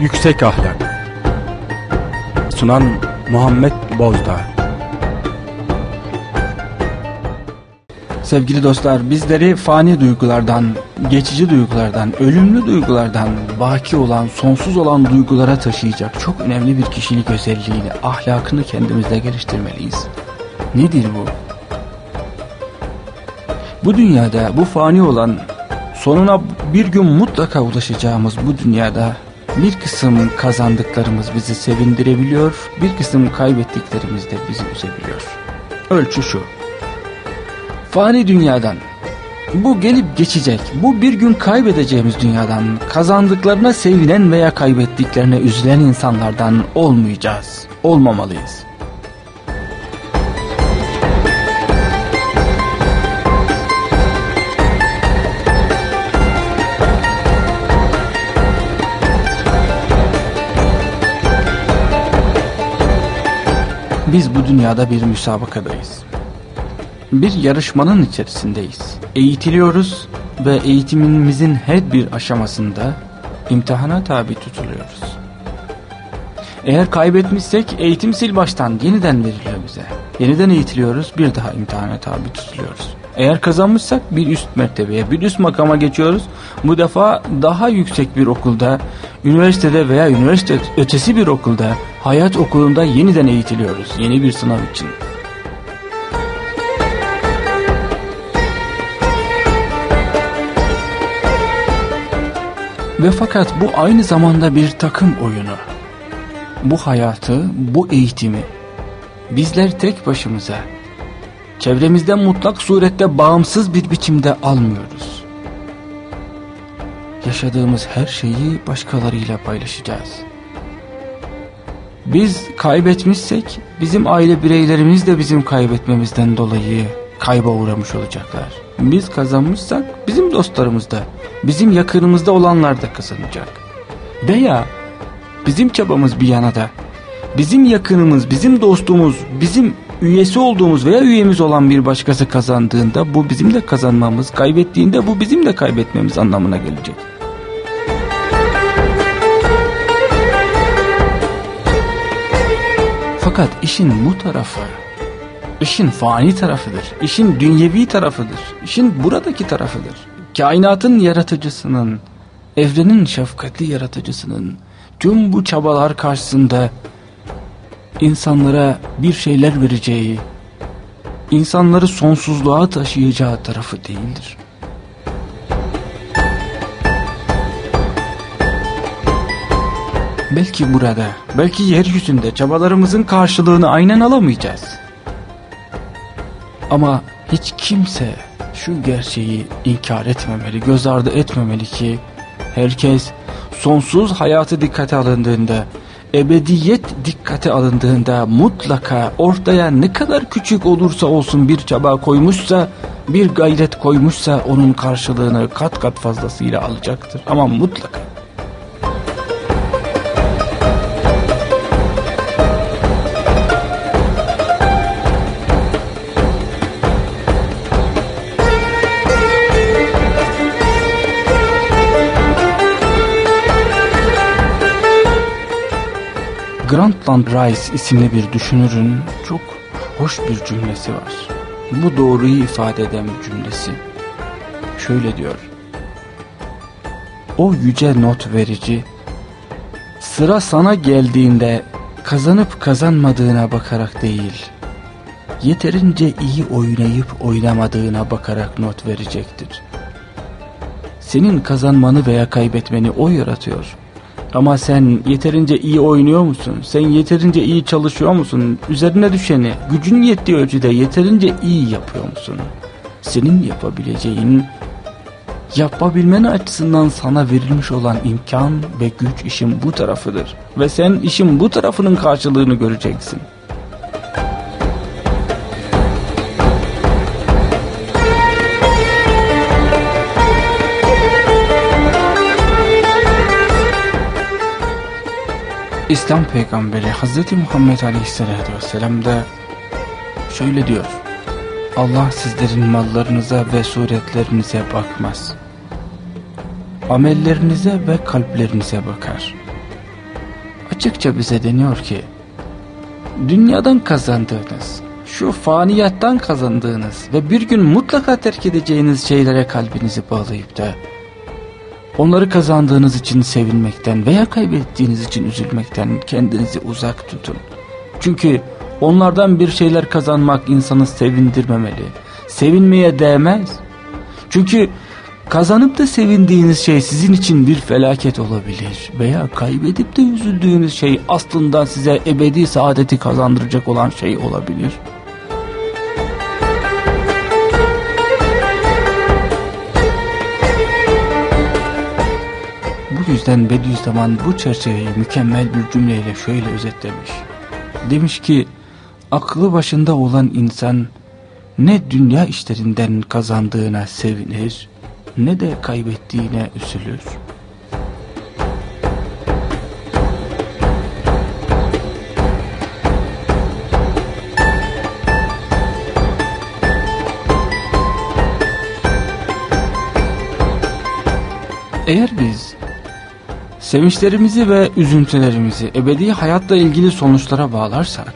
Yüksek Ahlak Sunan Muhammed Bozdağ Sevgili dostlar bizleri fani duygulardan, geçici duygulardan, ölümlü duygulardan, baki olan, sonsuz olan duygulara taşıyacak çok önemli bir kişilik özelliğiyle ahlakını kendimizde geliştirmeliyiz. Nedir bu? Bu dünyada bu fani olan sonuna bir gün mutlaka ulaşacağımız bu dünyada bir kısım kazandıklarımız bizi sevindirebiliyor, bir kısım kaybettiklerimiz de bizi üzebiliyor. Ölçü şu. Fani dünyadan, bu gelip geçecek, bu bir gün kaybedeceğimiz dünyadan, kazandıklarına sevinen veya kaybettiklerine üzülen insanlardan olmayacağız, olmamalıyız. Biz bu dünyada bir müsabakadayız. Bir yarışmanın içerisindeyiz. Eğitiliyoruz ve eğitimimizin her bir aşamasında imtihana tabi tutuluyoruz. Eğer kaybetmişsek eğitim sil baştan yeniden veriliyor bize. Yeniden eğitiliyoruz bir daha imtihana tabi tutuluyoruz. Eğer kazanmışsak bir üst mertebeye, bir üst makama geçiyoruz. Bu defa daha yüksek bir okulda, üniversitede veya üniversite ötesi bir okulda, hayat okulunda yeniden eğitiliyoruz. Yeni bir sınav için. Ve fakat bu aynı zamanda bir takım oyunu. Bu hayatı, bu eğitimi bizler tek başımıza çevremizden mutlak surette bağımsız bir biçimde almıyoruz. Yaşadığımız her şeyi başkalarıyla paylaşacağız. Biz kaybetmişsek bizim aile bireylerimiz de bizim kaybetmemizden dolayı kayba uğramış olacaklar. Biz kazanmışsak bizim dostlarımız da, bizim yakınımızda olanlar da kazanacak. Veya bizim çabamız bir yana da, bizim yakınımız, bizim dostumuz, bizim üyesi olduğumuz veya üyemiz olan bir başkası kazandığında bu bizim de kazanmamız, kaybettiğinde bu bizim de kaybetmemiz anlamına gelecek. Fakat işin bu tarafı, işin fani tarafıdır, işin dünyevi tarafıdır, işin buradaki tarafıdır. Kainatın yaratıcısının, evrenin şefkatli yaratıcısının tüm bu çabalar karşısında insanlara bir şeyler vereceği, insanları sonsuzluğa taşıyacağı tarafı değildir. Belki burada, belki yeryüzünde çabalarımızın karşılığını aynen alamayacağız. Ama hiç kimse şu gerçeği inkar etmemeli, göz ardı etmemeli ki herkes sonsuz hayatı dikkate alındığında ebediyet dikkate alındığında mutlaka ortaya ne kadar küçük olursa olsun bir çaba koymuşsa, bir gayret koymuşsa onun karşılığını kat kat fazlasıyla alacaktır. Ama mutlaka. Grantland Rice isimli bir düşünürün çok hoş bir cümlesi var. Bu doğruyu ifade eden cümlesi. Şöyle diyor. O yüce not verici sıra sana geldiğinde kazanıp kazanmadığına bakarak değil, yeterince iyi oynayıp oynamadığına bakarak not verecektir. Senin kazanmanı veya kaybetmeni o yaratıyor. Ama sen yeterince iyi oynuyor musun? Sen yeterince iyi çalışıyor musun? Üzerine düşeni gücün yettiği ölçüde yeterince iyi yapıyor musun? Senin yapabileceğin yapabilmen açısından sana verilmiş olan imkan ve güç işin bu tarafıdır. Ve sen işin bu tarafının karşılığını göreceksin. İslam peygamberi Hz. Muhammed Aleyhisselatü Vesselam da şöyle diyor. Allah sizlerin mallarınıza ve suretlerinize bakmaz. Amellerinize ve kalplerinize bakar. açıkça bize deniyor ki dünyadan kazandığınız, şu faniyattan kazandığınız ve bir gün mutlaka terk edeceğiniz şeylere kalbinizi bağlayıp da onları kazandığınız için sevinmekten veya kaybettiğiniz için üzülmekten kendinizi uzak tutun. Çünkü onlardan bir şeyler kazanmak insanı sevindirmemeli. Sevinmeye değmez. Çünkü Kazanıp da sevindiğiniz şey sizin için bir felaket olabilir veya kaybedip de üzüldüğünüz şey aslında size ebedi saadeti kazandıracak olan şey olabilir. Yüzden Bediüzzaman bu çerçeveyi mükemmel bir cümleyle şöyle özetlemiş. Demiş ki aklı başında olan insan ne dünya işlerinden kazandığına sevinir ne de kaybettiğine üzülür. Eğer biz sevinçlerimizi ve üzüntülerimizi ebedi hayatla ilgili sonuçlara bağlarsak,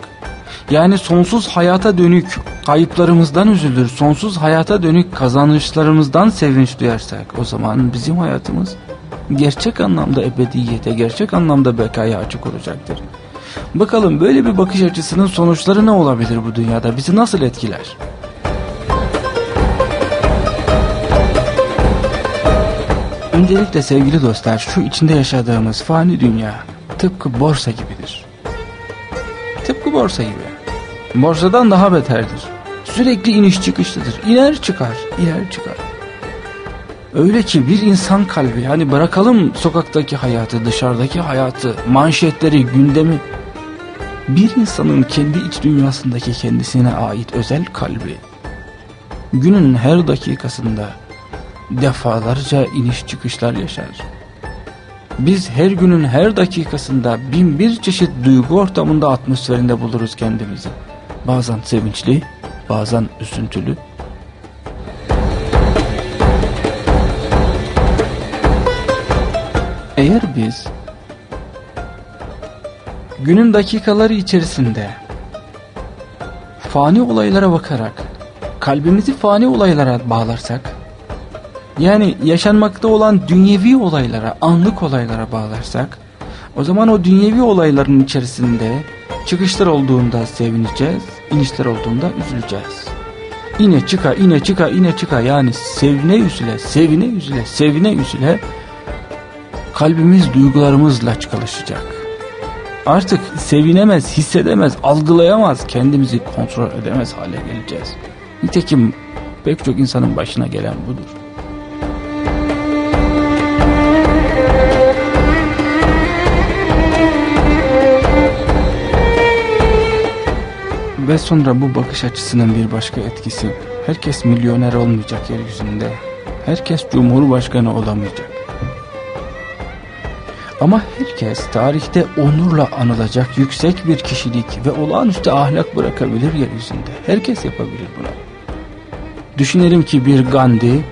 yani sonsuz hayata dönük kayıplarımızdan üzülür, sonsuz hayata dönük kazanışlarımızdan sevinç duyarsak o zaman bizim hayatımız gerçek anlamda ebediyete, gerçek anlamda bekaya açık olacaktır. Bakalım böyle bir bakış açısının sonuçları ne olabilir bu dünyada? Bizi nasıl etkiler? Öncelikle sevgili dostlar şu içinde yaşadığımız fani dünya tıpkı borsa gibidir. Tıpkı borsa gibi. Borsadan daha beterdir. Sürekli iniş çıkışlıdır. İner çıkar, iner çıkar. Öyle ki bir insan kalbi yani bırakalım sokaktaki hayatı, dışarıdaki hayatı, manşetleri, gündemi. Bir insanın kendi iç dünyasındaki kendisine ait özel kalbi günün her dakikasında defalarca iniş çıkışlar yaşar. Biz her günün her dakikasında bin bir çeşit duygu ortamında atmosferinde buluruz kendimizi. Bazen sevinçli, bazen üzüntülü. Eğer biz günün dakikaları içerisinde fani olaylara bakarak kalbimizi fani olaylara bağlarsak yani yaşanmakta olan dünyevi olaylara, anlık olaylara bağlarsak o zaman o dünyevi olayların içerisinde çıkışlar olduğunda sevineceğiz, inişler olduğunda üzüleceğiz. İne çıka, ine çıka, ine çıka yani sevine üzüle, sevine üzüle, sevine üzüle kalbimiz duygularımızla çalışacak. Artık sevinemez, hissedemez, algılayamaz, kendimizi kontrol edemez hale geleceğiz. Nitekim pek çok insanın başına gelen budur. Ve sonra bu bakış açısının bir başka etkisi. Herkes milyoner olmayacak yeryüzünde. Herkes cumhurbaşkanı olamayacak. Ama herkes tarihte onurla anılacak yüksek bir kişilik ve olağanüstü ahlak bırakabilir yeryüzünde. Herkes yapabilir bunu. Düşünelim ki bir Gandhi,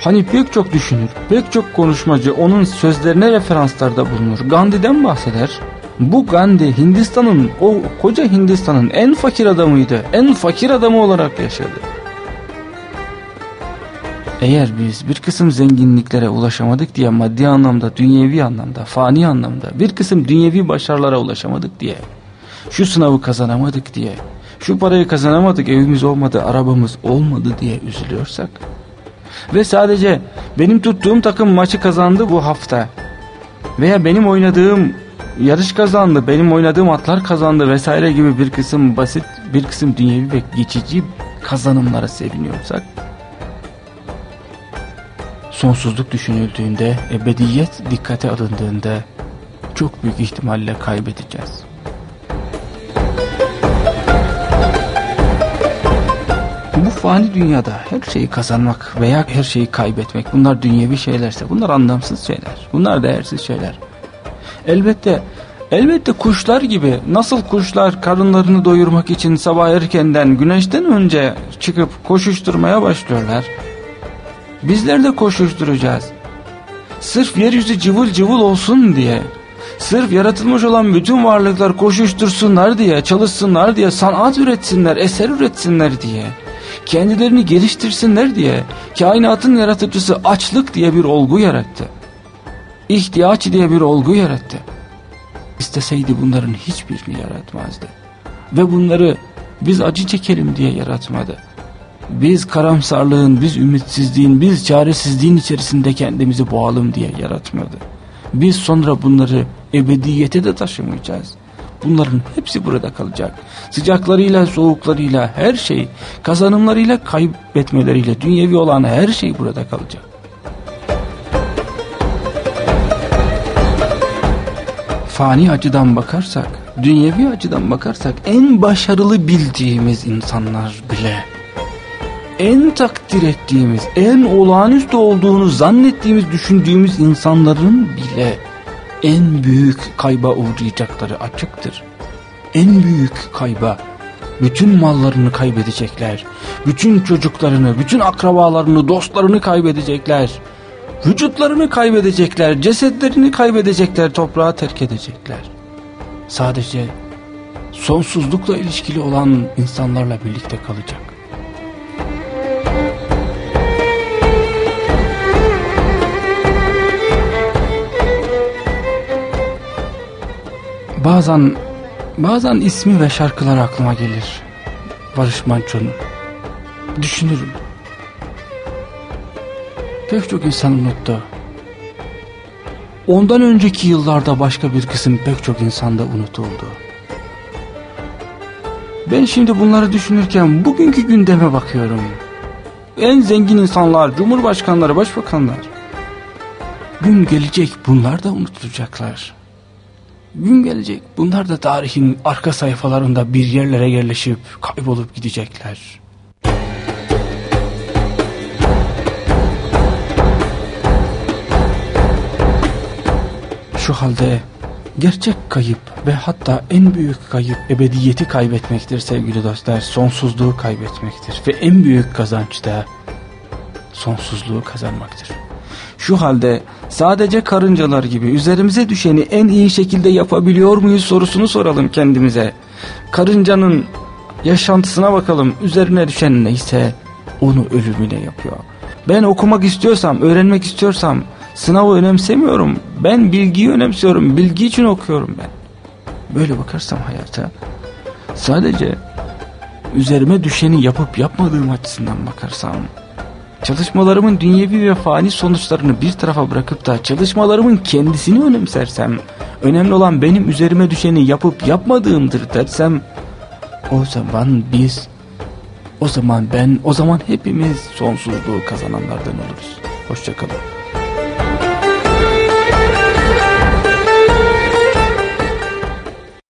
hani pek çok düşünür, pek çok konuşmacı onun sözlerine referanslarda bulunur. Gandhi'den bahseder bu Gandhi Hindistan'ın o koca Hindistan'ın en fakir adamıydı. En fakir adamı olarak yaşadı. Eğer biz bir kısım zenginliklere ulaşamadık diye maddi anlamda, dünyevi anlamda, fani anlamda bir kısım dünyevi başarılara ulaşamadık diye, şu sınavı kazanamadık diye, şu parayı kazanamadık, evimiz olmadı, arabamız olmadı diye üzülüyorsak ve sadece benim tuttuğum takım maçı kazandı bu hafta veya benim oynadığım yarış kazandı, benim oynadığım atlar kazandı vesaire gibi bir kısım basit, bir kısım dünyevi ve geçici kazanımlara seviniyorsak sonsuzluk düşünüldüğünde, ebediyet dikkate alındığında çok büyük ihtimalle kaybedeceğiz. Bu fani dünyada her şeyi kazanmak veya her şeyi kaybetmek bunlar dünyevi şeylerse bunlar anlamsız şeyler. Bunlar değersiz şeyler. Elbette elbette kuşlar gibi nasıl kuşlar karınlarını doyurmak için sabah erkenden güneşten önce çıkıp koşuşturmaya başlıyorlar. Bizler de koşuşturacağız. Sırf yeryüzü cıvıl cıvıl olsun diye, Sırf yaratılmış olan bütün varlıklar koşuştursunlar diye, çalışsınlar diye, sanat üretsinler, eser üretsinler diye, kendilerini geliştirsinler diye, kainatın yaratıcısı açlık diye bir olgu yarattı. İhtiyaç diye bir olgu yarattı. İsteseydi bunların hiçbirini yaratmazdı. Ve bunları biz acı çekelim diye yaratmadı. Biz karamsarlığın, biz ümitsizliğin, biz çaresizliğin içerisinde kendimizi boğalım diye yaratmadı. Biz sonra bunları ebediyete de taşımayacağız. Bunların hepsi burada kalacak. Sıcaklarıyla, soğuklarıyla, her şey, kazanımlarıyla, kaybetmeleriyle, dünyevi olan her şey burada kalacak. Fani açıdan bakarsak, dünyevi açıdan bakarsak en başarılı bildiğimiz insanlar bile en takdir ettiğimiz, en olağanüstü olduğunu zannettiğimiz, düşündüğümüz insanların bile en büyük kayba uğrayacakları açıktır. En büyük kayba. Bütün mallarını kaybedecekler. Bütün çocuklarını, bütün akrabalarını, dostlarını kaybedecekler. Vücutlarını kaybedecekler, cesetlerini kaybedecekler, toprağa terk edecekler. Sadece sonsuzlukla ilişkili olan insanlarla birlikte kalacak. Bazen bazen ismi ve şarkılar aklıma gelir. Barış Manço'nun. Düşünürüm. Pek çok insan unuttu. Ondan önceki yıllarda başka bir kısım pek çok insanda unutuldu. Ben şimdi bunları düşünürken bugünkü gündeme bakıyorum. En zengin insanlar, cumhurbaşkanları, başbakanlar. Gün gelecek bunlar da unutulacaklar. Gün gelecek bunlar da tarihin arka sayfalarında bir yerlere yerleşip kaybolup gidecekler. Şu halde gerçek kayıp ve hatta en büyük kayıp ebediyeti kaybetmektir sevgili dostlar. Sonsuzluğu kaybetmektir ve en büyük kazanç da sonsuzluğu kazanmaktır. Şu halde sadece karıncalar gibi üzerimize düşeni en iyi şekilde yapabiliyor muyuz sorusunu soralım kendimize. Karıncanın yaşantısına bakalım üzerine düşen neyse onu ölümüne yapıyor. Ben okumak istiyorsam, öğrenmek istiyorsam sınavı önemsemiyorum. Ben bilgiyi önemsiyorum. Bilgi için okuyorum ben. Böyle bakarsam hayata sadece üzerime düşeni yapıp yapmadığım açısından bakarsam çalışmalarımın dünyevi ve fani sonuçlarını bir tarafa bırakıp da çalışmalarımın kendisini önemsersem, önemli olan benim üzerime düşeni yapıp yapmadığımdır dersem, o zaman biz, o zaman ben, o zaman hepimiz sonsuzluğu kazananlardan oluruz. Hoşçakalın.